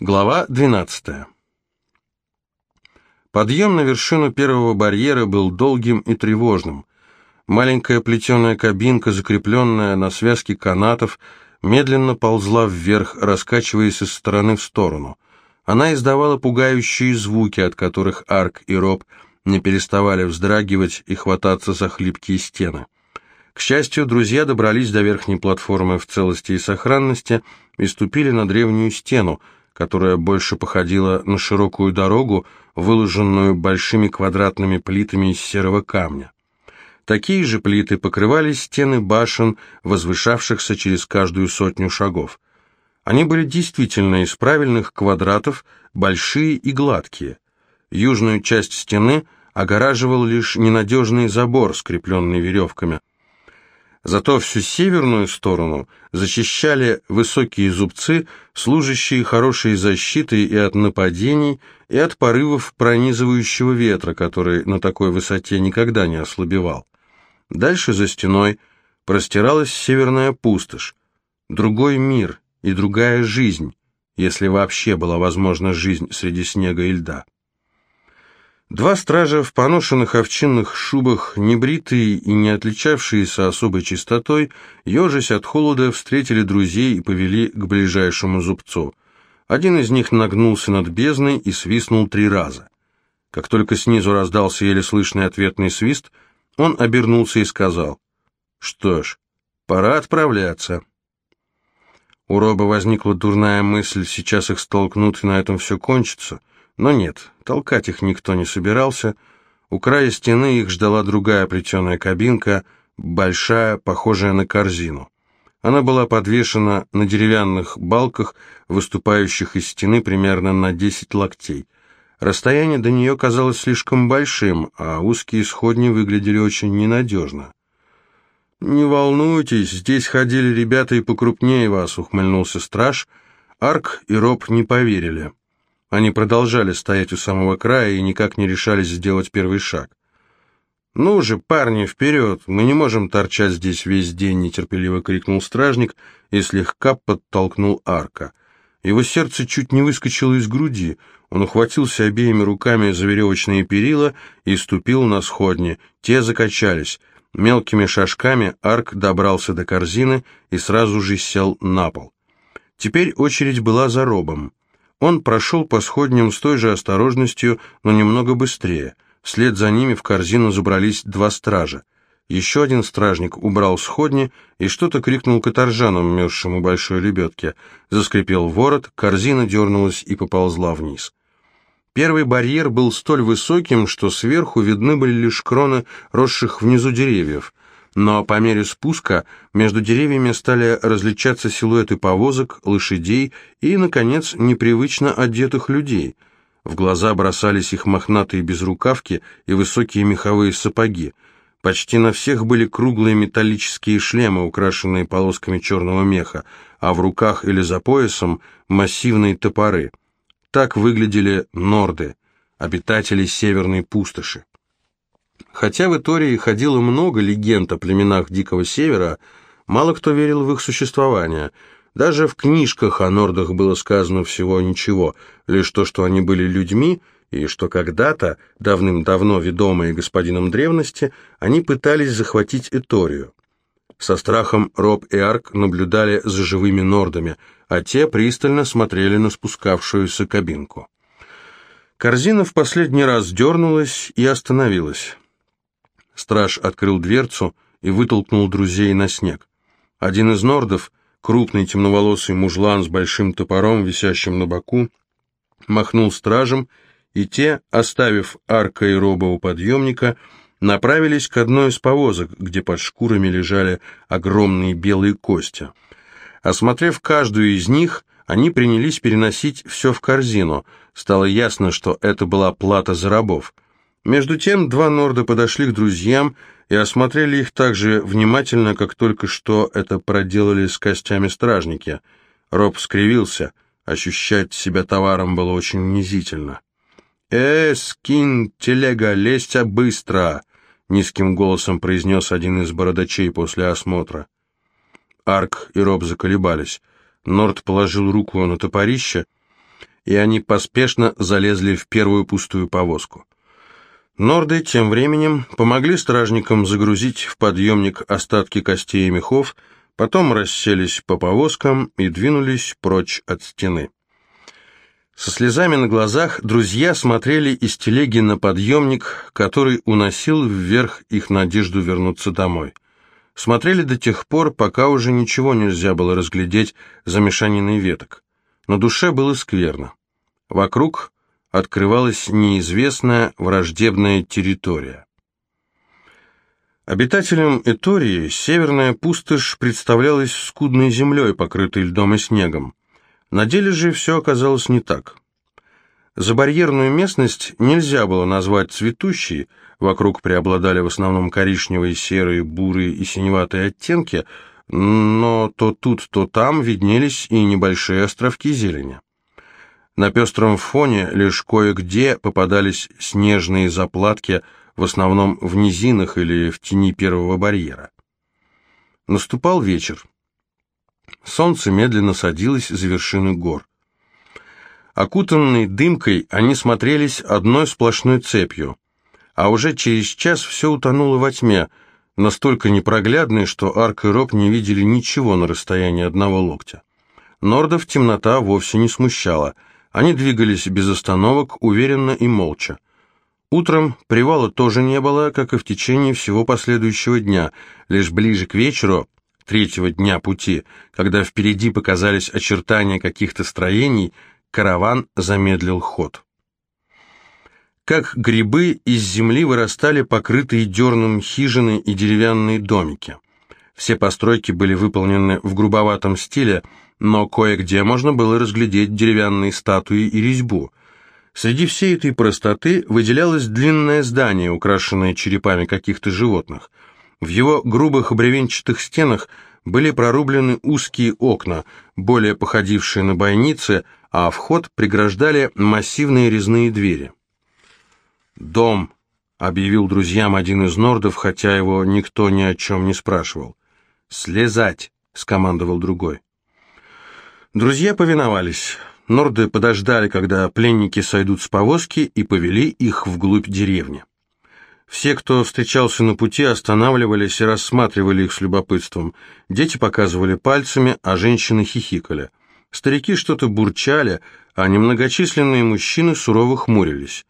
Глава 12. Подъем на вершину первого барьера был долгим и тревожным. Маленькая плетеная кабинка, закрепленная на связке канатов, медленно ползла вверх, раскачиваясь из стороны в сторону. Она издавала пугающие звуки, от которых Арк и Роб не переставали вздрагивать и хвататься за хлипкие стены. К счастью, друзья добрались до верхней платформы в целости и сохранности и ступили на древнюю стену, которая больше походила на широкую дорогу, выложенную большими квадратными плитами из серого камня. Такие же плиты покрывали стены башен, возвышавшихся через каждую сотню шагов. Они были действительно из правильных квадратов, большие и гладкие. Южную часть стены огораживал лишь ненадежный забор, скрепленный веревками, Зато всю северную сторону защищали высокие зубцы, служащие хорошей защитой и от нападений, и от порывов пронизывающего ветра, который на такой высоте никогда не ослабевал. Дальше за стеной простиралась северная пустошь, другой мир и другая жизнь, если вообще была возможна жизнь среди снега и льда. Два стража в поношенных овчинных шубах, небритые и не отличавшиеся особой чистотой, ежась от холода, встретили друзей и повели к ближайшему зубцу. Один из них нагнулся над бездной и свистнул три раза. Как только снизу раздался еле слышный ответный свист, он обернулся и сказал, «Что ж, пора отправляться». У Роба возникла дурная мысль, сейчас их столкнут, и на этом все кончится. Но нет, толкать их никто не собирался. У края стены их ждала другая плетеная кабинка, большая, похожая на корзину. Она была подвешена на деревянных балках, выступающих из стены примерно на 10 локтей. Расстояние до нее казалось слишком большим, а узкие сходни выглядели очень ненадежно. «Не волнуйтесь, здесь ходили ребята и покрупнее вас», — ухмыльнулся страж. Арк и Роб не поверили. Они продолжали стоять у самого края и никак не решались сделать первый шаг. «Ну же, парни, вперед! Мы не можем торчать здесь весь день!» — нетерпеливо крикнул стражник и слегка подтолкнул арка. Его сердце чуть не выскочило из груди. Он ухватился обеими руками за веревочные перила и ступил на сходни. Те закачались. Мелкими шажками арк добрался до корзины и сразу же сел на пол. Теперь очередь была за робом. Он прошел по сходням с той же осторожностью, но немного быстрее. Вслед за ними в корзину забрались два стража. Еще один стражник убрал сходни и что-то крикнул каторжанам, мерзшим у большой лебедки. Заскрипел ворот, корзина дернулась и поползла вниз. Первый барьер был столь высоким, что сверху видны были лишь кроны росших внизу деревьев но по мере спуска между деревьями стали различаться силуэты повозок, лошадей и, наконец, непривычно одетых людей. В глаза бросались их мохнатые безрукавки и высокие меховые сапоги. Почти на всех были круглые металлические шлемы, украшенные полосками черного меха, а в руках или за поясом массивные топоры. Так выглядели норды, обитатели северной пустоши. Хотя в Итории ходило много легенд о племенах Дикого Севера, мало кто верил в их существование. Даже в книжках о нордах было сказано всего ничего, лишь то, что они были людьми, и что когда-то, давным-давно ведомые господином древности, они пытались захватить Эторию. Со страхом Роб и Арк наблюдали за живыми нордами, а те пристально смотрели на спускавшуюся кабинку. Корзина в последний раз дернулась и остановилась. Страж открыл дверцу и вытолкнул друзей на снег. Один из нордов, крупный темноволосый мужлан с большим топором, висящим на боку, махнул стражем, и те, оставив арка и роба у подъемника, направились к одной из повозок, где под шкурами лежали огромные белые кости. Осмотрев каждую из них, они принялись переносить все в корзину. Стало ясно, что это была плата за рабов — между тем два норда подошли к друзьям и осмотрели их так же внимательно, как только что это проделали с костями стражники. Роб скривился. Ощущать себя товаром было очень унизительно. «Э, скин, телега, лезьте быстро!» — низким голосом произнес один из бородачей после осмотра. Арк и Роб заколебались. Норд положил руку на топорище и они поспешно залезли в первую пустую повозку. Норды тем временем помогли стражникам загрузить в подъемник остатки костей и мехов, потом расселись по повозкам и двинулись прочь от стены. Со слезами на глазах друзья смотрели из телеги на подъемник, который уносил вверх их надежду вернуться домой. Смотрели до тех пор, пока уже ничего нельзя было разглядеть за мешаниной веток. На душе было скверно. Вокруг открывалась неизвестная враждебная территория. Обитателям Этории северная пустошь представлялась скудной землей, покрытой льдом и снегом. На деле же все оказалось не так. За барьерную местность нельзя было назвать цветущей, вокруг преобладали в основном коричневые, серые, бурые и синеватые оттенки, но то тут, то там виднелись и небольшие островки зелени. На пестром фоне лишь кое-где попадались снежные заплатки, в основном в низинах или в тени первого барьера. Наступал вечер. Солнце медленно садилось за вершины гор. Окутанные дымкой, они смотрелись одной сплошной цепью, а уже через час все утонуло во тьме, настолько непроглядной, что Арк и Роб не видели ничего на расстоянии одного локтя. Нордов темнота вовсе не смущала, они двигались без остановок, уверенно и молча. Утром привала тоже не было, как и в течение всего последующего дня, лишь ближе к вечеру третьего дня пути, когда впереди показались очертания каких-то строений, караван замедлил ход. Как грибы из земли вырастали покрытые дерном хижины и деревянные домики. Все постройки были выполнены в грубоватом стиле, но кое-где можно было разглядеть деревянные статуи и резьбу. Среди всей этой простоты выделялось длинное здание, украшенное черепами каких-то животных – в его грубых бревенчатых стенах были прорублены узкие окна, более походившие на бойницы, а вход преграждали массивные резные двери. «Дом», — объявил друзьям один из нордов, хотя его никто ни о чем не спрашивал. «Слезать», — скомандовал другой. Друзья повиновались. Норды подождали, когда пленники сойдут с повозки, и повели их вглубь деревни. Все, кто встречался на пути, останавливались и рассматривали их с любопытством. Дети показывали пальцами, а женщины хихикали. Старики что-то бурчали, а немногочисленные мужчины сурово хмурились.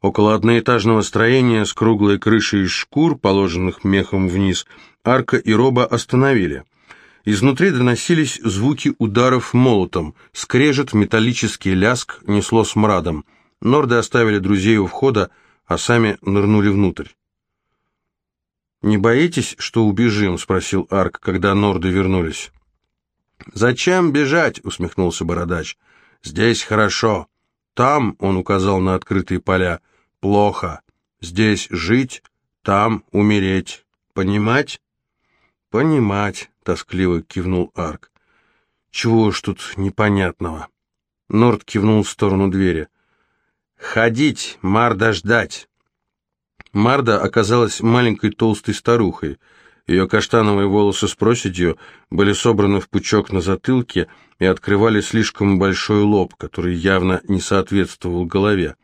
Около одноэтажного строения с круглой крышей из шкур, положенных мехом вниз, Арка и Роба остановили. Изнутри доносились звуки ударов молотом, скрежет, металлический ляск несло смрадом. Норды оставили друзей у входа, а сами нырнули внутрь. «Не боитесь, что убежим?» — спросил Арк, когда норды вернулись. «Зачем бежать?» — усмехнулся Бородач. «Здесь хорошо. Там, — он указал на открытые поля, — плохо. Здесь жить, там умереть. Понимать?» «Понимать», — тоскливо кивнул Арк. «Чего ж тут непонятного?» Норд кивнул в сторону двери. «Ходить, Марда ждать!» Марда оказалась маленькой толстой старухой. Ее каштановые волосы с проседью были собраны в пучок на затылке и открывали слишком большой лоб, который явно не соответствовал голове.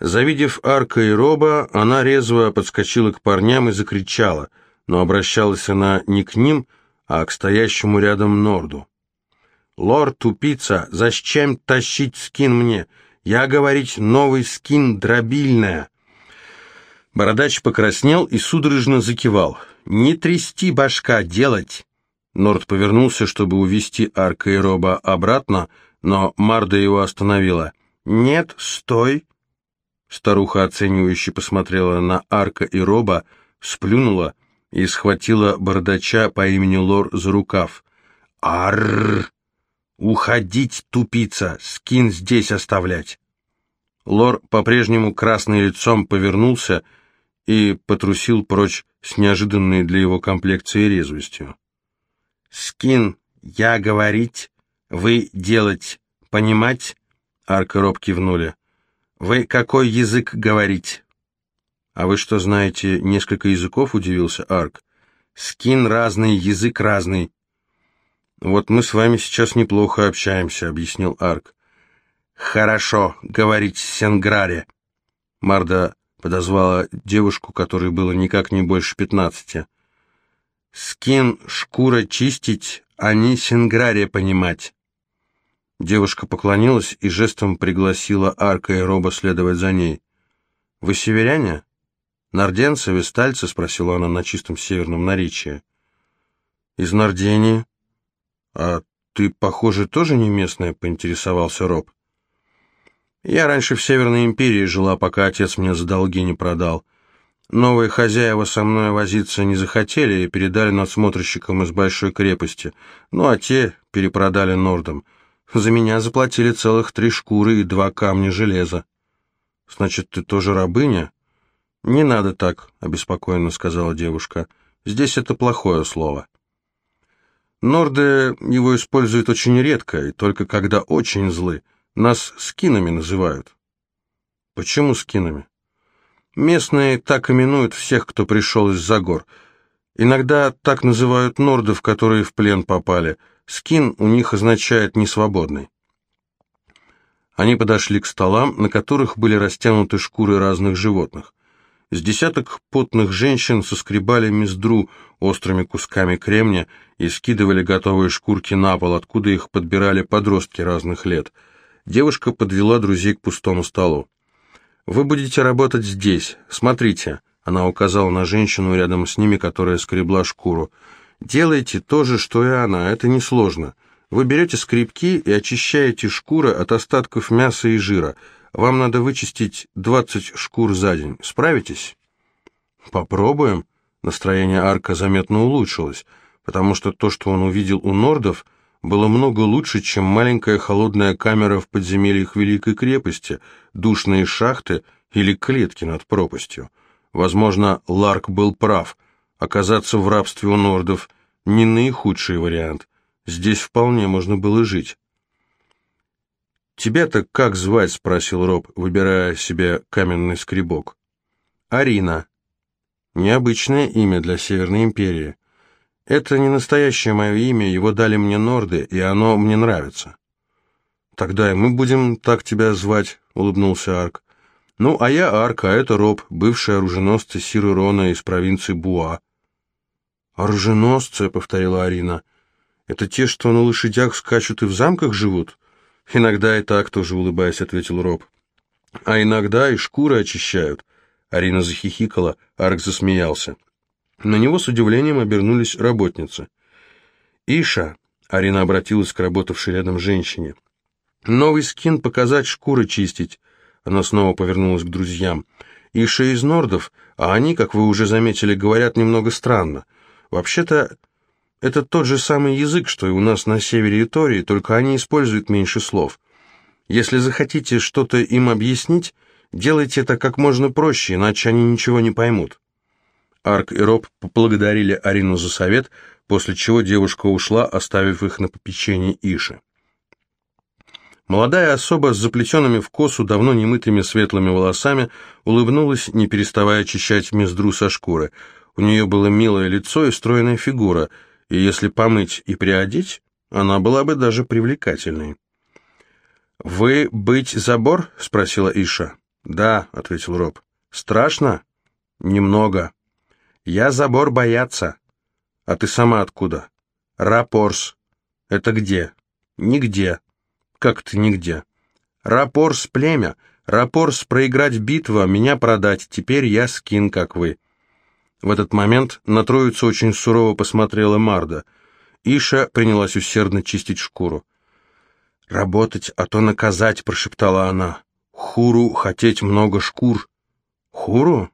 Завидев Арка и Роба, она резво подскочила к парням и закричала, но обращалась она не к ним, а к стоящему рядом Норду. «Лорд, тупица, зачем тащить скин мне? Я, говорить, новый скин дробильная. Бородач покраснел и судорожно закивал. «Не трясти башка, делать!» Норд повернулся, чтобы увести Арка и Роба обратно, но Марда его остановила. «Нет, стой!» Старуха оценивающе посмотрела на Арка и Роба, сплюнула и схватила бородача по имени Лор за рукав. «Арррр!» «Уходить, тупица! Скин здесь оставлять!» Лор по-прежнему красным лицом повернулся и потрусил прочь с неожиданной для его комплекции резвостью. «Скин, я говорить, вы делать, понимать?» Арк и Роб кивнули. «Вы какой язык говорить?» «А вы что, знаете несколько языков?» — удивился Арк. «Скин разный, язык разный. «Вот мы с вами сейчас неплохо общаемся», — объяснил Арк. «Хорошо, говорить Сенграре». Марда подозвала девушку, которой было никак не больше пятнадцати. «Скин, шкура чистить, а не Сенграре понимать». Девушка поклонилась и жестом пригласила Арка и Роба следовать за ней. «Вы северяне?» «Норденцы, вестальцы?» — спросила она на чистом северном наречии. «Из Нордении». «А ты, похоже, тоже не местная?» — поинтересовался Роб. «Я раньше в Северной империи жила, пока отец мне за долги не продал. Новые хозяева со мной возиться не захотели и передали надсмотрщикам из большой крепости, ну а те перепродали Нордам». За меня заплатили целых три шкуры и два камня железа. Значит, ты тоже рабыня? Не надо так, обеспокоенно сказала девушка. Здесь это плохое слово. Норды его используют очень редко, и только когда очень злы. Нас скинами называют. Почему скинами? Местные так именуют всех, кто пришел из-за гор. Иногда так называют нордов, которые в плен попали – Скин у них означает «несвободный». Они подошли к столам, на которых были растянуты шкуры разных животных. С десяток потных женщин соскребали мездру острыми кусками кремня и скидывали готовые шкурки на пол, откуда их подбирали подростки разных лет. Девушка подвела друзей к пустому столу. «Вы будете работать здесь. Смотрите», — она указала на женщину рядом с ними, которая скребла шкуру. Делайте то же, что и она, это несложно. Вы берете скребки и очищаете шкуры от остатков мяса и жира. Вам надо вычистить 20 шкур за день. Справитесь? Попробуем. Настроение Арка заметно улучшилось, потому что то, что он увидел у нордов, было много лучше, чем маленькая холодная камера в подземельях Великой крепости, душные шахты или клетки над пропастью. Возможно, Ларк был прав — Оказаться в рабстве у нордов – не наихудший вариант. Здесь вполне можно было жить. «Тебя-то как звать?» – спросил Роб, выбирая себе каменный скребок. «Арина. Необычное имя для Северной империи. Это не настоящее мое имя, его дали мне норды, и оно мне нравится». «Тогда и мы будем так тебя звать», — улыбнулся Арк. «Ну, а я Арк, а это Роб, бывший оруженосцы Сиры Рона из провинции Буа. «Оруженосцы», — повторила Арина. «Это те, что на лошадях скачут и в замках живут?» «Иногда и так тоже, улыбаясь, ответил Роб. «А иногда и шкуры очищают». Арина захихикала, Арк засмеялся. На него с удивлением обернулись работницы. «Иша», — Арина обратилась к работавшей рядом женщине, — «новый скин показать, шкуры чистить». Она снова повернулась к друзьям. «Иша из нордов, а они, как вы уже заметили, говорят немного странно. Вообще-то, это тот же самый язык, что и у нас на севере Итории, только они используют меньше слов. Если захотите что-то им объяснить, делайте это как можно проще, иначе они ничего не поймут». Арк и Роб поблагодарили Арину за совет, после чего девушка ушла, оставив их на попечении Иши. Молодая особа с заплетенными в косу, давно немытыми светлыми волосами, улыбнулась, не переставая очищать мездру со шкуры – у нее было милое лицо и стройная фигура, и если помыть и приодеть, она была бы даже привлекательной. «Вы быть забор?» — спросила Иша. «Да», — ответил Роб. «Страшно?» «Немного». «Я забор бояться». «А ты сама откуда?» «Рапорс». «Это где?» «Нигде». «Как ты нигде?» «Рапорс племя. Рапорс проиграть битва, меня продать. Теперь я скин, как вы». В этот момент на троицу очень сурово посмотрела Марда. Иша принялась усердно чистить шкуру. «Работать, а то наказать», — прошептала она. «Хуру хотеть много шкур». «Хуру?»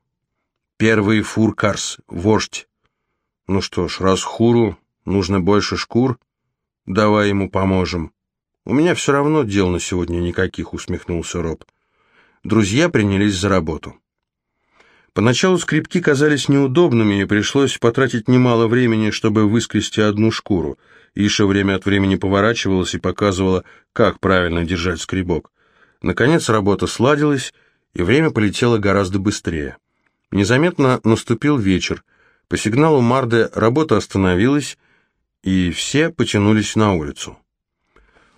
«Первый фуркарс, вождь». «Ну что ж, раз Хуру нужно больше шкур, давай ему поможем». «У меня все равно дел на сегодня никаких», — усмехнулся Роб. Друзья принялись за работу. Поначалу скребки казались неудобными, и пришлось потратить немало времени, чтобы выскрести одну шкуру. Иша время от времени поворачивалась и показывала, как правильно держать скребок. Наконец работа сладилась, и время полетело гораздо быстрее. Незаметно наступил вечер. По сигналу Марды работа остановилась, и все потянулись на улицу.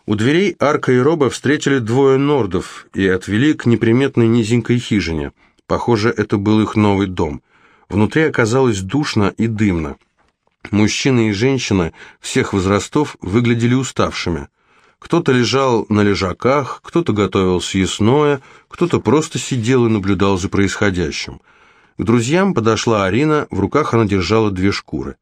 У дверей Арка и Роба встретили двое нордов и отвели к неприметной низенькой хижине. Похоже, это был их новый дом. Внутри оказалось душно и дымно. Мужчины и женщины всех возрастов выглядели уставшими. Кто-то лежал на лежаках, кто-то готовил съестное, кто-то просто сидел и наблюдал за происходящим. К друзьям подошла Арина, в руках она держала две шкуры.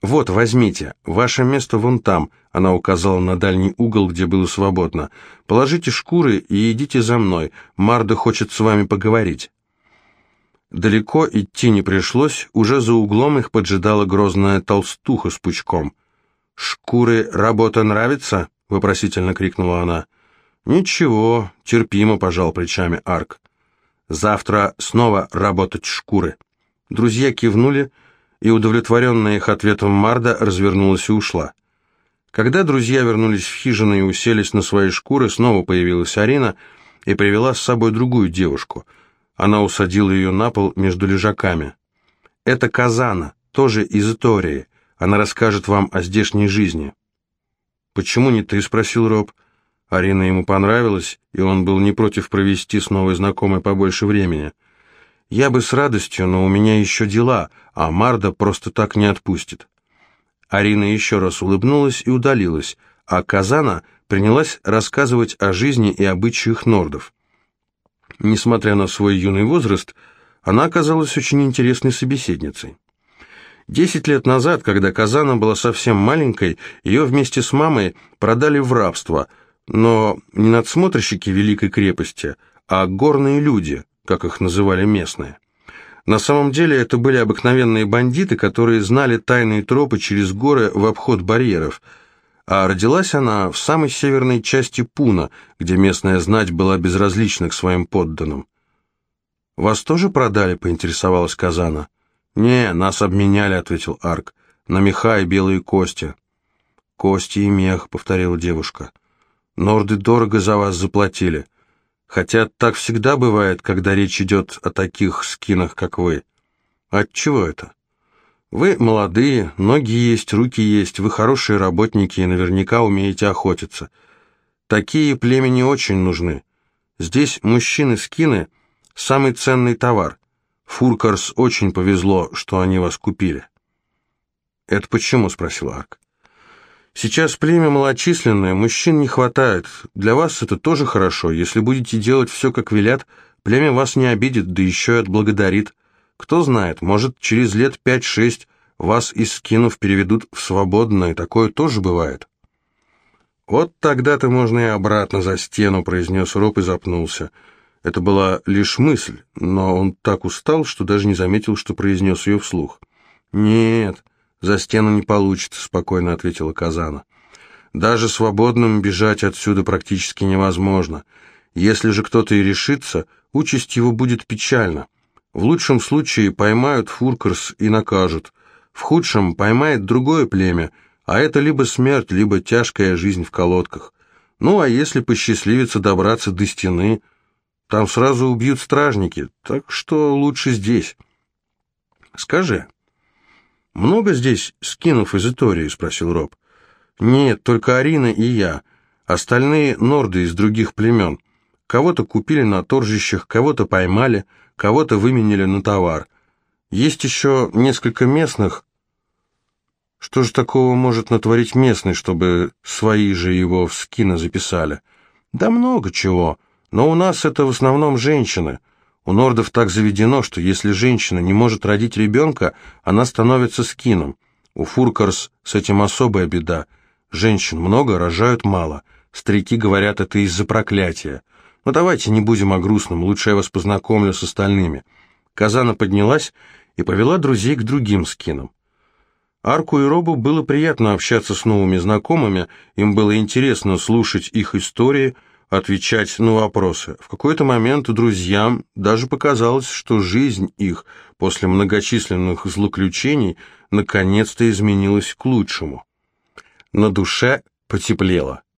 «Вот, возьмите, ваше место вон там», — она указала на дальний угол, где было свободно. «Положите шкуры и идите за мной, Марда хочет с вами поговорить». Далеко идти не пришлось, уже за углом их поджидала грозная толстуха с пучком. «Шкуры работа нравится?» — вопросительно крикнула она. «Ничего, терпимо», — пожал плечами Арк. «Завтра снова работать шкуры». Друзья кивнули, и, удовлетворенная их ответом Марда, развернулась и ушла. Когда друзья вернулись в хижину и уселись на свои шкуры, снова появилась Арина и привела с собой другую девушку. Она усадила ее на пол между лежаками. «Это Казана, тоже из Итории. Она расскажет вам о здешней жизни». «Почему не ты?» — спросил Роб. Арина ему понравилась, и он был не против провести с новой знакомой побольше времени. «Я бы с радостью, но у меня еще дела, а Марда просто так не отпустит». Арина еще раз улыбнулась и удалилась, а Казана принялась рассказывать о жизни и обычаях нордов. Несмотря на свой юный возраст, она оказалась очень интересной собеседницей. Десять лет назад, когда Казана была совсем маленькой, ее вместе с мамой продали в рабство, но не надсмотрщики Великой крепости, а горные люди, как их называли местные. На самом деле это были обыкновенные бандиты, которые знали тайные тропы через горы в обход барьеров, а родилась она в самой северной части Пуна, где местная знать была безразлична к своим подданным. «Вас тоже продали?» — поинтересовалась Казана. «Не, нас обменяли», — ответил Арк, — «на меха и белые кости». «Кости и мех», — повторила девушка. «Норды дорого за вас заплатили. Хотя так всегда бывает, когда речь идет о таких скинах, как вы. Отчего это? Вы молодые, ноги есть, руки есть, вы хорошие работники и наверняка умеете охотиться. Такие племени очень нужны. Здесь мужчины-скины — самый ценный товар. Фуркарс очень повезло, что они вас купили». «Это почему?» — спросил Арк. «Сейчас племя малочисленное, мужчин не хватает. Для вас это тоже хорошо. Если будете делать все, как велят, племя вас не обидит, да еще и отблагодарит. Кто знает, может, через лет пять-шесть вас из скинов переведут в свободное, такое тоже бывает». «Вот тогда-то можно и обратно за стену», — произнес Роб и запнулся. Это была лишь мысль, но он так устал, что даже не заметил, что произнес ее вслух. «Нет, за стену не получится», — спокойно ответила Казана. «Даже свободным бежать отсюда практически невозможно. Если же кто-то и решится, участь его будет печальна. В лучшем случае поймают Фуркерс и накажут. В худшем поймает другое племя, а это либо смерть, либо тяжкая жизнь в колодках. Ну, а если посчастливится добраться до стены...» Там сразу убьют стражники, так что лучше здесь. Скажи, много здесь скинов из Итории? Спросил Роб. Нет, только Арина и я. Остальные норды из других племен. Кого-то купили на торжищах, кого-то поймали, кого-то выменили на товар. Есть еще несколько местных. Что же такого может натворить местный, чтобы свои же его в скина записали? Да много чего. Но у нас это в основном женщины. У нордов так заведено, что если женщина не может родить ребенка, она становится скином. У фуркарс с этим особая беда. Женщин много, рожают мало. Старики говорят, это из-за проклятия. Но давайте не будем о грустном, лучше я вас познакомлю с остальными. Казана поднялась и повела друзей к другим скинам. Арку и Робу было приятно общаться с новыми знакомыми, им было интересно слушать их истории – отвечать на вопросы. В какой-то момент друзьям даже показалось, что жизнь их после многочисленных злоключений наконец-то изменилась к лучшему. На душе потеплело.